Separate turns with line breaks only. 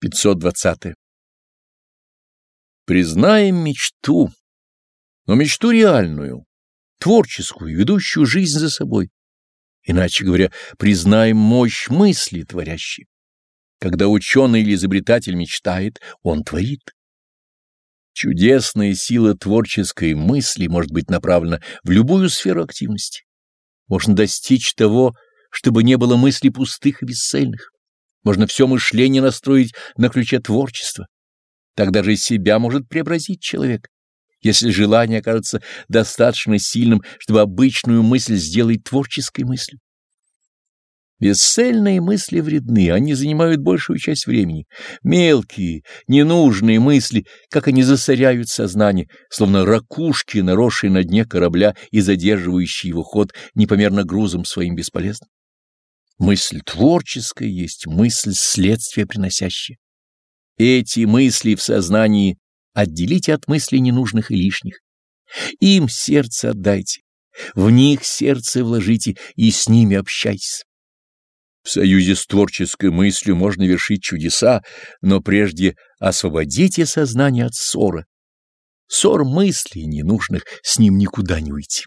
520. Признаем мечту, но мечту реальную, творческую, ведущую жизнь за собой. Иначе говоря, признаем мощь мысли творящей. Когда ученый или изобретатель мечтает, он творит. Чудесная сила творческой мысли может быть направлена в любую сферу активности. Можно достичь того, чтобы не было мыслей пустых и бесцельных. Можно все мышление настроить на ключе творчества. Тогда же себя может преобразить человек, если желание окажется достаточно сильным, чтобы обычную мысль сделать творческой мыслью. Бесцельные мысли вредны, они занимают большую часть времени. Мелкие, ненужные мысли, как они засоряют сознание, словно ракушки, наросшие на дне корабля и задерживающие его ход непомерно грузом своим бесполезным. Мысль творческая есть мысль следствия приносящая. Эти мысли в сознании отделите от мыслей ненужных и лишних. Им сердце отдайте, в них сердце вложите и с ними общайтесь. В союзе с творческой мыслью можно вершить чудеса, но прежде освободите сознание от ссора. Ссор мыслей ненужных, с ним никуда не уйти.